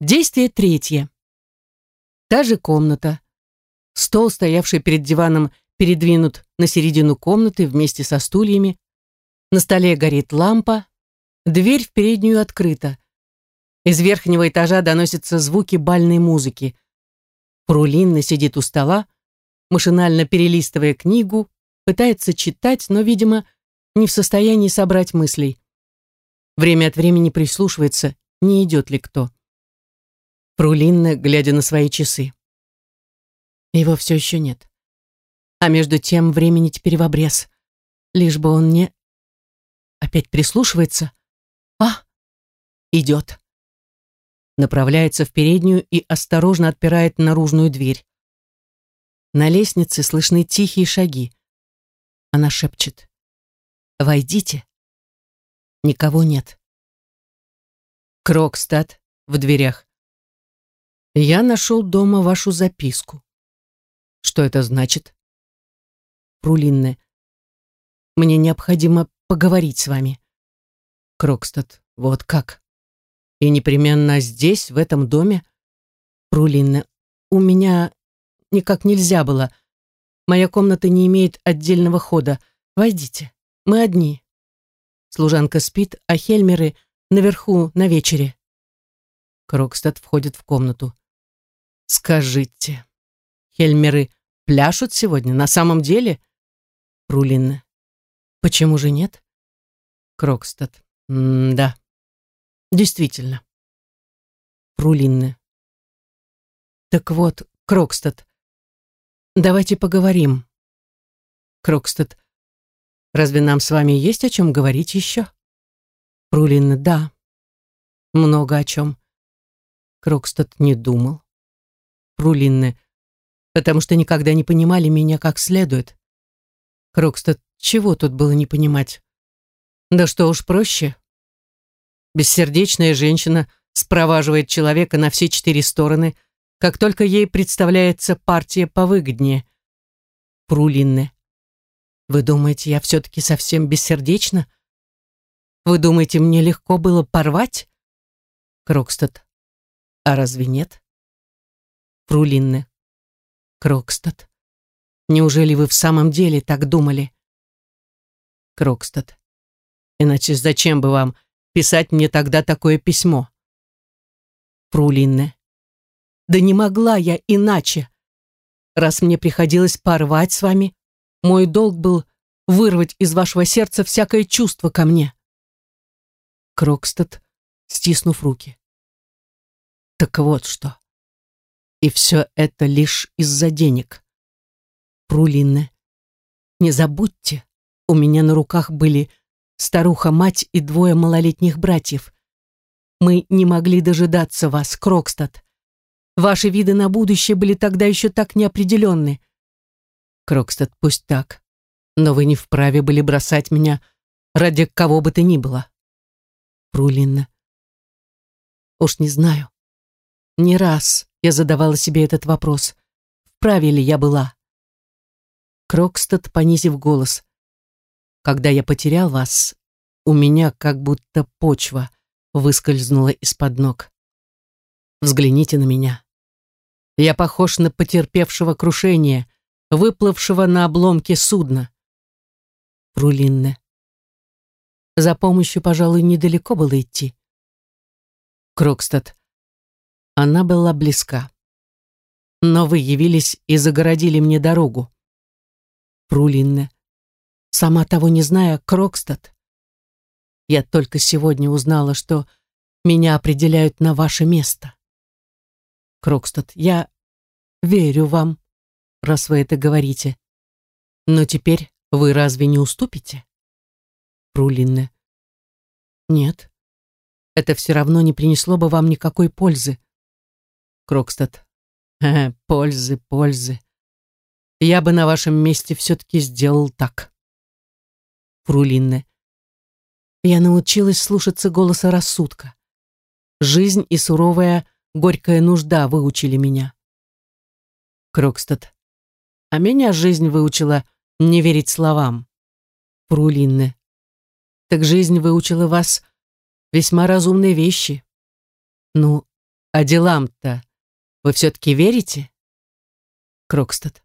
Действие третье. Та же комната. Стол, стоявший перед диваном, передвинут на середину комнаты вместе со стульями. На столе горит лампа. Дверь в переднюю открыта. Из верхнего этажа доносятся звуки бальной музыки. Прулинна сидит у стола, машинально перелистывая книгу, пытается читать, но, видимо, не в состоянии собрать мыслей. Время от времени прислушивается, не идет ли кто. Прулинна, глядя на свои часы. Его все еще нет. А между тем времени теперь в обрез. Лишь бы он не... Опять прислушивается. А! Идет. Направляется в переднюю и осторожно отпирает наружную дверь. На лестнице слышны тихие шаги. Она шепчет. «Войдите». Никого нет. Крогстад в дверях. Я нашел дома вашу записку. Что это значит? Фру Линне. Мне необходимо поговорить с вами. Крогстад. Вот как? И непременно здесь, в этом доме? Фру Линне. У меня никак нельзя было. Моя комната не имеет отдельного хода. Войдите. Мы одни. Служанка спит, а Хельмеры наверху на вечере. Крогстад входит в комнату. Скажите, Хельмеры пляшут сегодня на самом деле? Фру Линне. Почему же нет? Крогстад. Да. Действительно. Фру Линне. Так вот, Крогстад, давайте поговорим. Крогстад. Разве нам с вами есть о чем говорить еще? Фру Линне. Да. Много о чем. Крогстад. Не думал. Фру Линне. Потому что никогда не понимали меня как следует. Крогстад. Чего тут было не понимать? Да что уж проще. Бессердечная женщина спроваживает человека на все четыре стороны, как только ей представляется партия повыгоднее. Фру Линне. Вы думаете, я все-таки совсем бессердечна? Вы думаете, мне легко было порвать? Крогстад. А разве нет? Фру Линне. Крогстад. Неужели вы в самом деле так думали? Крогстад. Иначе зачем бы вам писать мне тогда такое письмо? Фру Линне. Да не могла я иначе. Раз мне приходилось порвать с вами, мой долг был вырвать из вашего сердца всякое чувство ко мне. Крогстад, стиснув руки. Так вот что. И все это лишь из-за денег. Фру Линне. Не забудьте, у меня на руках были старуха-мать и двое малолетних братьев. Мы не могли дожидаться вас, Крогстад. Ваши виды на будущее были тогда еще так неопределенны. Крогстад. Пусть так, но вы не вправе были бросать меня ради кого бы то ни было. Фру Линне. Уж не знаю. Не раз я задавала себе этот вопрос. Вправе ли я была? Крогстад, понизив голос. Когда я потерял вас, у меня как будто почва выскользнула из-под ног. Взгляните на меня. Я похож на потерпевшего крушение, выплывшего на обломке судна. Фру Линне. За помощью, пожалуй, недалеко было идти. Крогстад. Она была близка. Но вы явились и загородили мне дорогу. Фру Линне. Сама того не зная, Крогстад. Я только сегодня узнала, что меня определяют на ваше место. Крогстад, я верю вам, раз вы это говорите. Но теперь вы разве не уступите? Фру Линне. Нет. Это все равно не принесло бы вам никакой пользы. Крогстад. Э, пользы, пользы. Я бы на вашем месте все-таки сделал так. Фру Линне. Я научилась слушаться голоса рассудка. Жизнь и суровая, горькая нужда выучили меня. Крогстад. А меня жизнь выучила не верить словам. Фру Линне. Так жизнь выучила вас весьма разумные вещи. Ну, А делам-то вы все-таки верите? Крогстад.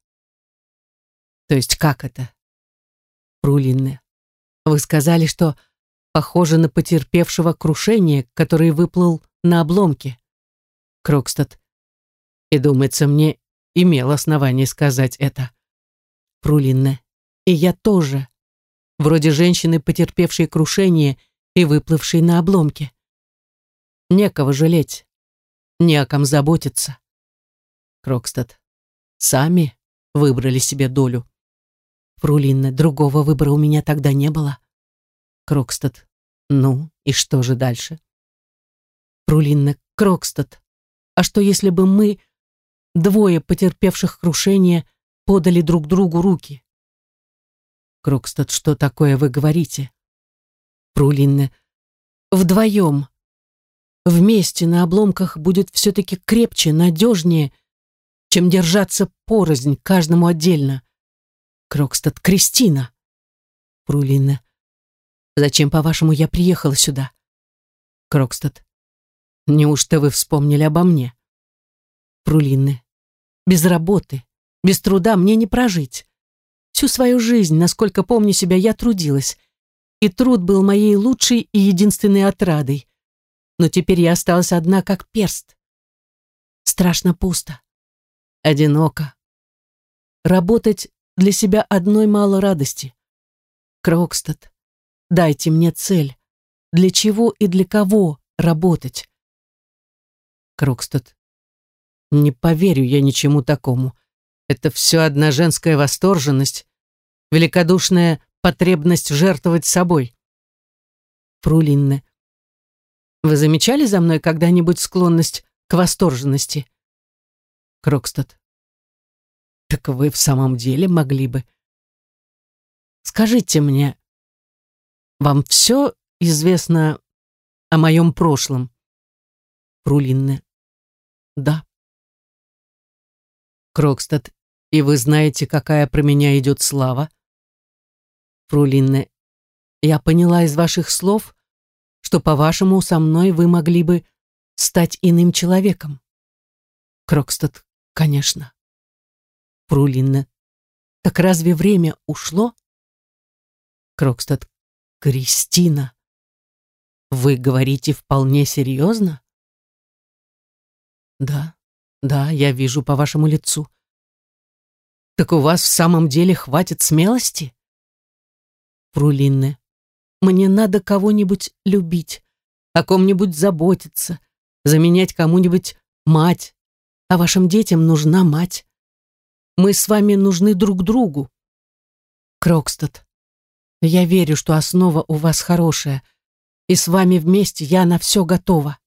То есть как это? Фру Линне. Вы сказали, что похожи на потерпевшего крушение, который выплыл на обломке. Крогстад. И думается мне, имел основание сказать это. Фру Линне. И я тоже. Вроде женщины, потерпевшей крушение и выплывшей на обломке. Не о ком жалеть. Не о ком заботиться. Крогстад. Сами выбрали себе долю. Фру Линне, другого выбора у меня тогда не было. Крогстад. Ну, и что же дальше? Фру Линне. Крогстад. А что если бы мы, двое потерпевших крушение, подали друг другу руки? Крогстад. Что такое вы говорите? Фру Линне. Вдвоем. Вместе на обломках будет все-таки крепче, надежнее, чем держаться порознь каждому отдельно. Крогстад, Кристина. Фру Линне. Зачем, по-вашему, я приехала сюда? Крогстад. Неужто вы вспомнили обо мне? Фру Линне. Без работы, без труда мне не прожить. Всю свою жизнь, насколько помню себя, я трудилась. И труд был моей лучшей и единственной отрадой но теперь я осталась одна, как перст. Страшно пусто, одиноко. Работать для себя одной мало радости. Крогстад, дайте мне цель. Для чего и для кого работать? Крогстад, не поверю я ничему такому. Это все одна женская восторженность, великодушная потребность жертвовать собой. Фру Линне, вы замечали за мной когда-нибудь склонность к восторженности? Крогстад. Так вы в самом деле могли бы. Скажите мне, вам все известно о моем прошлом? Фру Линне. Да. Крогстад. И вы знаете, какая про меня идет слава? Фру Линне. Я поняла из ваших слов, что, по-вашему, со мной вы могли бы стать иным человеком. Крогстад, конечно. Фру Линне, так разве время ушло? Крогстад, Кристина, вы говорите вполне серьезно? Да, да, я вижу по вашему лицу. Так у вас в самом деле хватит смелости? Фру Линне, мне надо кого-нибудь любить, о ком-нибудь заботиться, заменять кому-нибудь мать. А вашим детям нужна мать. Мы с вами нужны друг другу. Крогстад, я верю, что основа у вас хорошая, и с вами вместе я на все готова.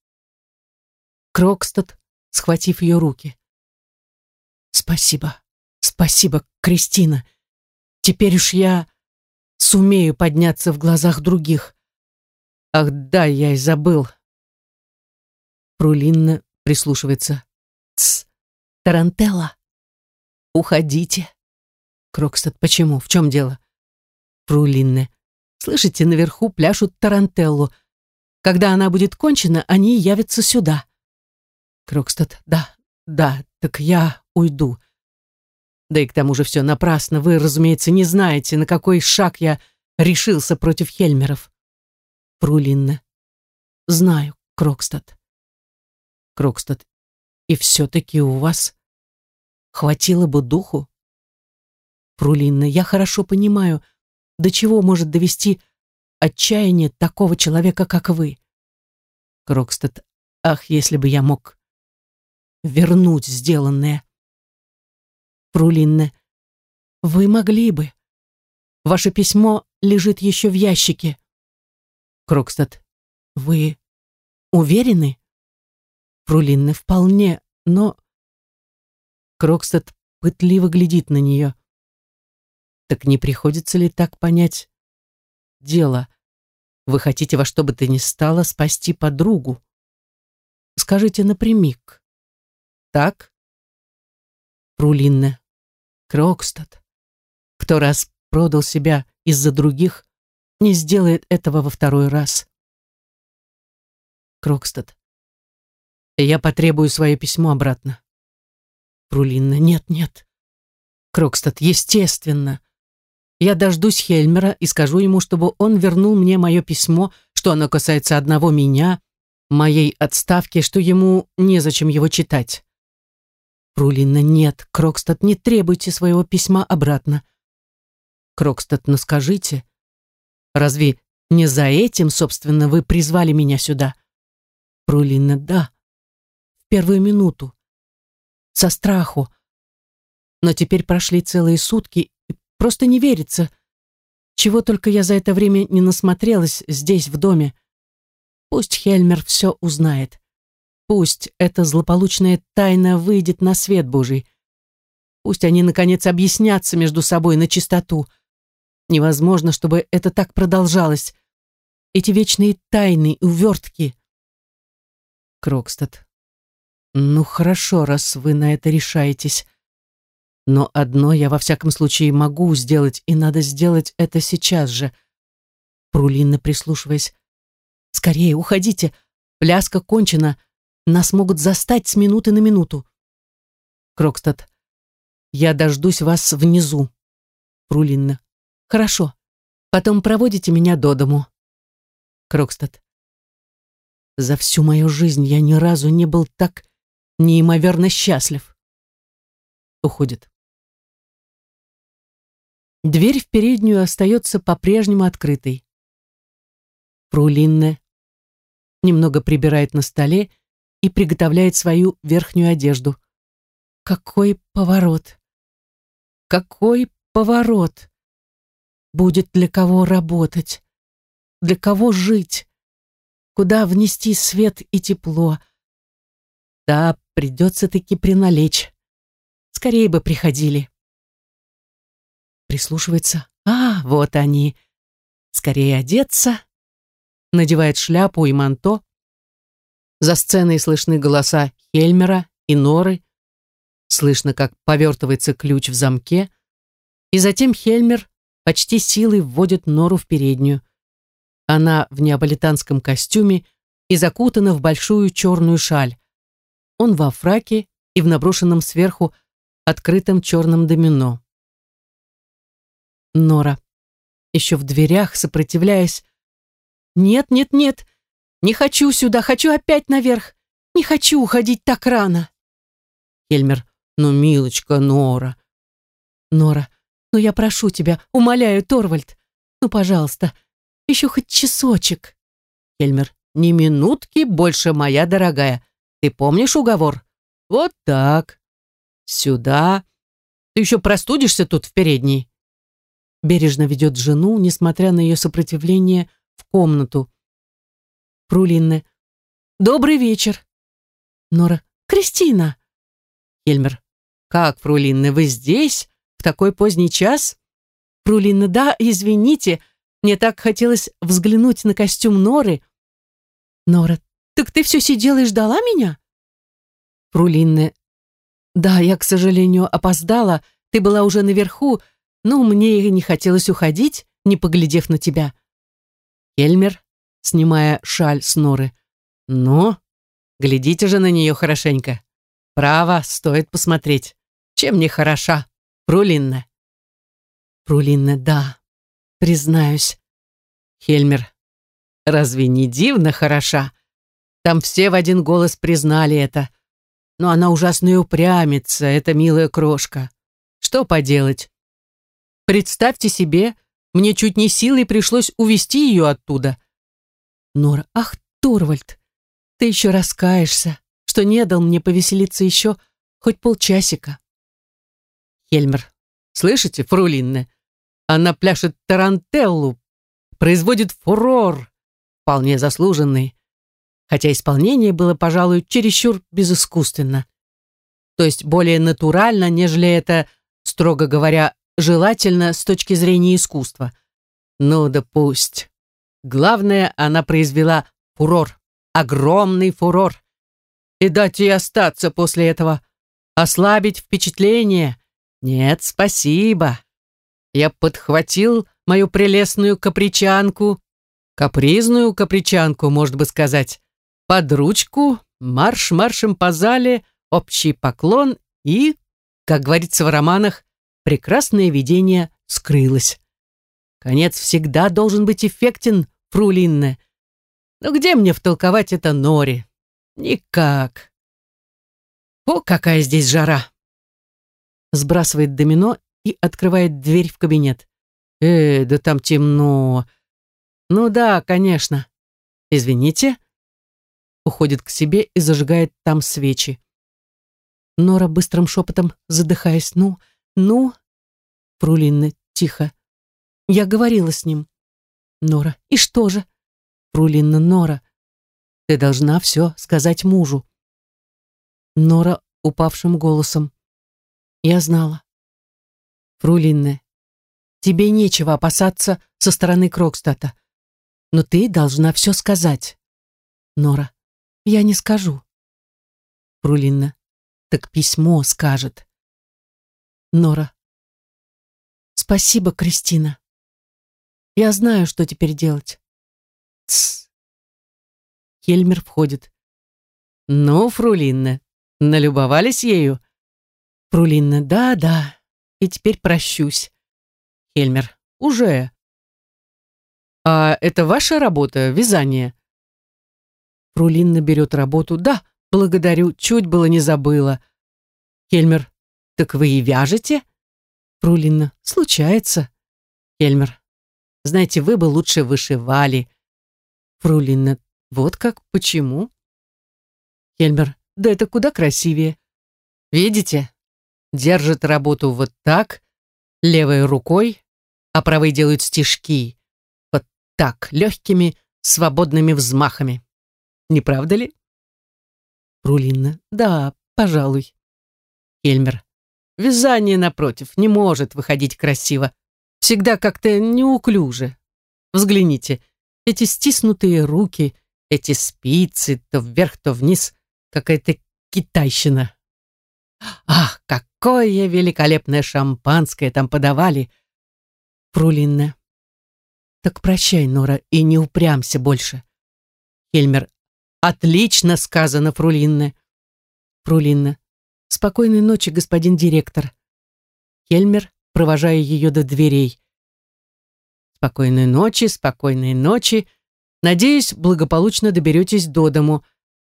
Крогстад, схватив ее руки. Спасибо, спасибо, Кристина. Теперь уж я сумею подняться в глазах других. Ах да, я и забыл. Фру Линне прислушивается. Тсс, Тарантелла, уходите. Крогстад, почему? В чем дело? Фру Линне, слышите, наверху пляшут Тарантеллу. Когда она будет кончена, они явятся сюда. Крогстад, да, да, так я уйду. Да и к тому же все напрасно. Вы, разумеется, не знаете, на какой шаг я решился против Хельмеров. Фру Линне. Знаю, Крогстад. Крогстад. И все-таки у вас хватило бы духу? Фру Линне. Я хорошо понимаю, до чего может довести отчаяние такого человека, как вы. Крогстад. Ах, если бы я мог вернуть сделанное. Фру Линне. Вы могли бы. Ваше письмо лежит еще в ящике. Крогстад. Вы уверены? Фру Линне. Вполне, но... Крогстад пытливо глядит на нее. Так не приходится ли так понять дело? Вы хотите во что бы то ни стало спасти подругу? Скажите напрямик. Так? Фру Линне. Крогстад. Кто раз продал себя из-за других, не сделает этого во второй раз. Крогстад. Я потребую свое письмо обратно. Фру Линне, нет, нет. Крогстад, естественно. Я дождусь Хельмера и скажу ему, чтобы он вернул мне мое письмо, что оно касается одного меня, моей отставки, что ему незачем его читать. Фру Линне, нет, Крогстад, не требуйте своего письма обратно. Крогстад, ну скажите, разве не за этим, собственно, вы призвали меня сюда? Фру Линне, да, первую минуту, со страху. Но теперь прошли целые сутки, и просто не верится. Чего только я за это время не насмотрелась здесь, в доме. Пусть Хельмер все узнает. Пусть эта злополучная тайна выйдет на свет Божий. Пусть они, наконец, объяснятся между собой на чистоту. Невозможно, чтобы это так продолжалось. Эти вечные тайны и увертки. Крогстад. Ну, хорошо, раз вы на это решаетесь. Но одно я во всяком случае могу сделать, и надо сделать это сейчас же. Фру Линне, прислушиваясь. «Скорее, уходите! Пляска кончена! Нас могут застать с минуты на минуту!» Крогстад. «Я дождусь вас внизу!» Фру Линне. «Хорошо. Потом проводите меня до дому». Крогстад. «За всю мою жизнь я ни разу не был так неимоверно счастлив». Уходит. Дверь в переднюю остается по-прежнему открытой. Фру Линне немного прибирает на столе и приготовляет свою верхнюю одежду. Какой поворот! Какой поворот! Будет для кого работать, для кого жить, куда внести свет и тепло. Да, придется таки приналечь. Скорее бы приходили прислушивается. А, вот они. Скорее одеться. Надевает шляпу и манто. За сценой слышны голоса Хельмера и Норы. Слышно, как повертывается ключ в замке. И затем Хельмер почти силой вводит Нору в переднюю. Она в неаполитанском костюме и закутана в большую черную шаль. Он во фраке и в наброшенном сверху открытом черном домино. Нора. Еще в дверях, сопротивляясь. «Нет, нет, нет! Не хочу сюда, хочу опять наверх! Не хочу уходить так рано!» Хельмер. «Ну, милочка, Нора!» «Нора, ну я прошу тебя, умоляю, Торвальд, ну, пожалуйста, еще хоть часочек!» Хельмер. «Ни минутки больше, моя дорогая. Ты помнишь уговор? Вот так. Сюда. Ты еще простудишься тут в передней?» бережно ведет жену, несмотря на ее сопротивление, в комнату. Прулинне. «Добрый вечер!» Нора. «Кристина!» Хельмер. «Как, Фрулинне, вы здесь? В такой поздний час?» Фрулинне. «Да, извините, мне так хотелось взглянуть на костюм Норы». Нора. «Так ты все сидела и ждала меня?» Фрулинне. «Да, я, к сожалению, опоздала. Ты была уже наверху, но мне и не хотелось уходить, не поглядев на тебя. Эльмер, снимая шаль с норы. Ну, глядите же на нее хорошенько. Право, стоит посмотреть. Чем не хороша, Прулинна? Прулинна, да, признаюсь. Хельмер, разве не дивно хороша? Там все в один голос признали это. Но она ужасно упрямится, эта милая крошка. Что поделать? Представьте себе, мне чуть не силой пришлось увести ее оттуда. Нора, ах, Торвальд, ты еще раскаешься, что не дал мне повеселиться еще хоть полчасика. Хельмер, слышите, фрулинне? Она пляшет тарантеллу, производит фурор, вполне заслуженный, хотя исполнение было, пожалуй, чересчур безыскусственно. То есть более натурально, нежели это, строго говоря, желательно с точки зрения искусства. Ну да пусть. Главное, она произвела фурор, огромный фурор. И дать ей остаться после этого, ослабить впечатление. Нет, спасибо. Я подхватил мою прелестную капричанку, капризную капричанку, может быть сказать, под ручку марш маршем по зале, общий поклон и, как говорится в романах, прекрасное видение скрылось. Конец всегда должен быть эффектен, фрулинне. Но где мне втолковать это Нори? Никак. О, какая здесь жара! Сбрасывает домино и открывает дверь в кабинет. Э, да там темно. Ну да, конечно. Извините. Уходит к себе и зажигает там свечи. Нора быстрым шепотом, задыхаясь. Ну, ну. Фрулинна, тихо. Я говорила с ним. Нора, и что же? Фрулинна, Нора, ты должна все сказать мужу. Нора упавшим голосом. Я знала. Фрулинне, тебе нечего опасаться со стороны Крокстата. Но ты должна все сказать. Нора, я не скажу. Фрулинна, так письмо скажет. Нора, спасибо, Кристина. Я знаю, что теперь делать. Тсс. Хельмер входит. Ну, Фрулинна, налюбовались ею? Фрулинна, да-да, и теперь прощусь. Хельмер, уже. А это ваша работа, вязание? Фрулинна берет работу. Да, благодарю, чуть было не забыла. Хельмер, так вы и вяжете? Фрулинна, случается. Хельмер, знаете, вы бы лучше вышивали. Фрулинна, вот как, почему? Хельмер, да это куда красивее. Видите? Держит работу вот так, левой рукой, а правой делают стежки. Вот так, легкими, свободными взмахами. Не правда ли? Фрулинна, да, пожалуй. Хельмер, вязание, напротив, не может выходить красиво всегда как-то неуклюже. Взгляните, эти стиснутые руки, эти спицы, то вверх, то вниз, какая-то китайщина. Ах, какое великолепное шампанское там подавали! Фрулинна. Так прощай, Нора, и не упрямся больше. Хельмер. Отлично сказано, Фрулинна. Фрулинна. Спокойной ночи, господин директор. Хельмер провожая ее до дверей. Спокойной ночи, спокойной ночи. Надеюсь, благополучно доберетесь до дому.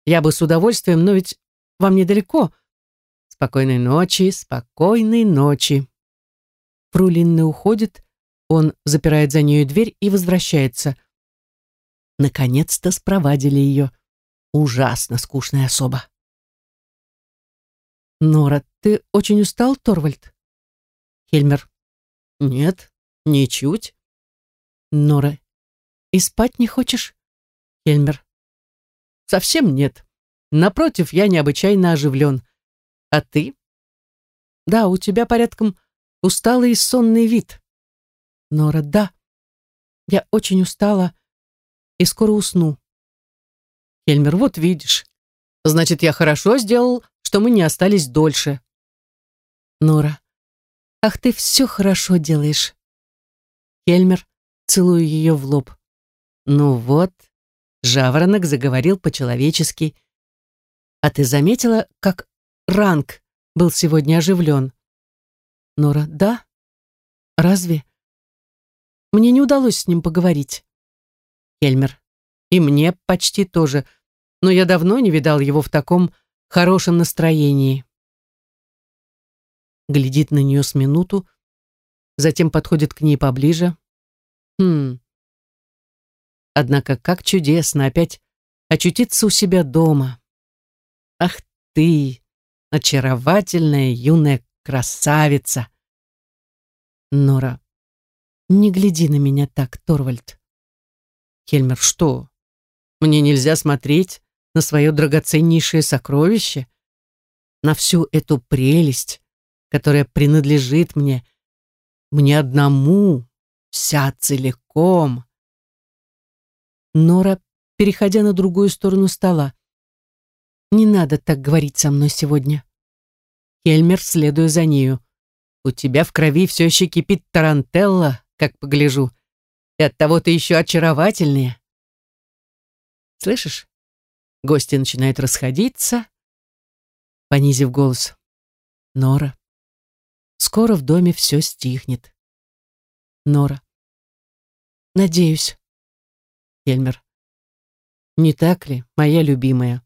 Я бы с удовольствием, но ведь вам недалеко. Спокойной ночи, спокойной ночи. Фрулинна уходит, он запирает за нею дверь и возвращается. Наконец-то спровадили ее. Ужасно скучная особа. «Нора, ты очень устал, Торвальд?» Хельмер. Нет, ничуть. Нора. И спать не хочешь? Хельмер. Совсем нет. Напротив, я необычайно оживлен. А ты? Да, у тебя порядком усталый и сонный вид. Нора. Да. Я очень устала и скоро усну. Хельмер. Вот видишь. Значит, я хорошо сделал, что мы не остались дольше. Нора. Ах, ты все хорошо делаешь. Хельмер, целуя ее в лоб. Ну вот, жаворонок заговорил по-человечески. А ты заметила, как Ранг был сегодня оживлен? Нора, да? Разве? Мне не удалось с ним поговорить. Хельмер, и мне почти тоже, но я давно не видал его в таком хорошем настроении глядит на нее с минуту, затем подходит к ней поближе. Хм. Однако как чудесно опять очутиться у себя дома. Ах ты, очаровательная юная красавица. Нора, не гляди на меня так, Торвальд. Хельмер, что? Мне нельзя смотреть на свое драгоценнейшее сокровище, на всю эту прелесть, которая принадлежит мне, мне одному, вся целиком. Нора, переходя на другую сторону стола, «Не надо так говорить со мной сегодня». Хельмер, следуя за нею. «У тебя в крови все еще кипит тарантелла, как погляжу, и оттого ты еще очаровательнее». «Слышишь? Гости начинают расходиться. Понизив голос. Нора. Скоро в доме все стихнет. Нора. Надеюсь. Хельмер. Не так ли, моя любимая?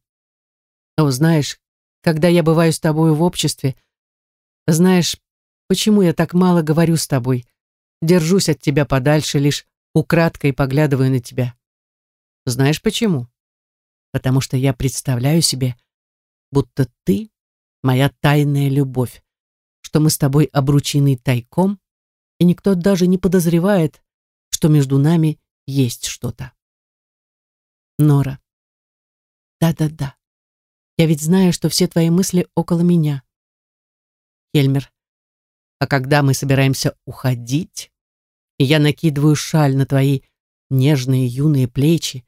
О, знаешь, когда я бываю с тобой в обществе, знаешь, почему я так мало говорю с тобой, держусь от тебя подальше, лишь украдкой поглядываю на тебя. Знаешь почему? Потому что я представляю себе, будто ты моя тайная любовь, что мы с тобой обручены тайком, и никто даже не подозревает, что между нами есть что-то. Нора. Да-да-да. Я ведь знаю, что все твои мысли около меня. Хельмер. А когда мы собираемся уходить, и я накидываю шаль на твои нежные юные плечи,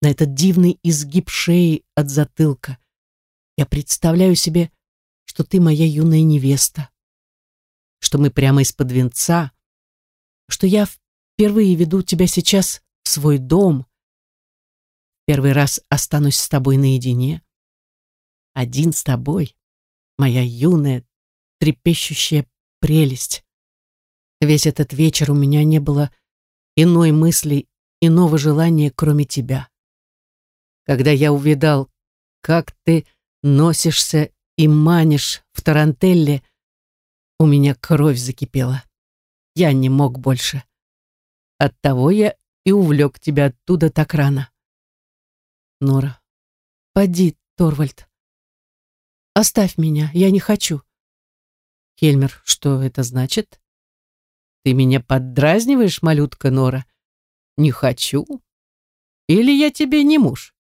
на этот дивный изгиб шеи от затылка, я представляю себе, что ты моя юная невеста, что мы прямо из-под венца, что я впервые веду тебя сейчас в свой дом, первый раз останусь с тобой наедине, один с тобой, моя юная, трепещущая прелесть. Весь этот вечер у меня не было иной мысли, иного желания, кроме тебя. Когда я увидал, как ты носишься и манишь в Тарантелле, у меня кровь закипела. Я не мог больше. Оттого я и увлек тебя оттуда так рано. Нора. Поди, Торвальд. Оставь меня, я не хочу. Хельмер, что это значит? Ты меня поддразниваешь, малютка Нора? Не хочу. Или я тебе не муж?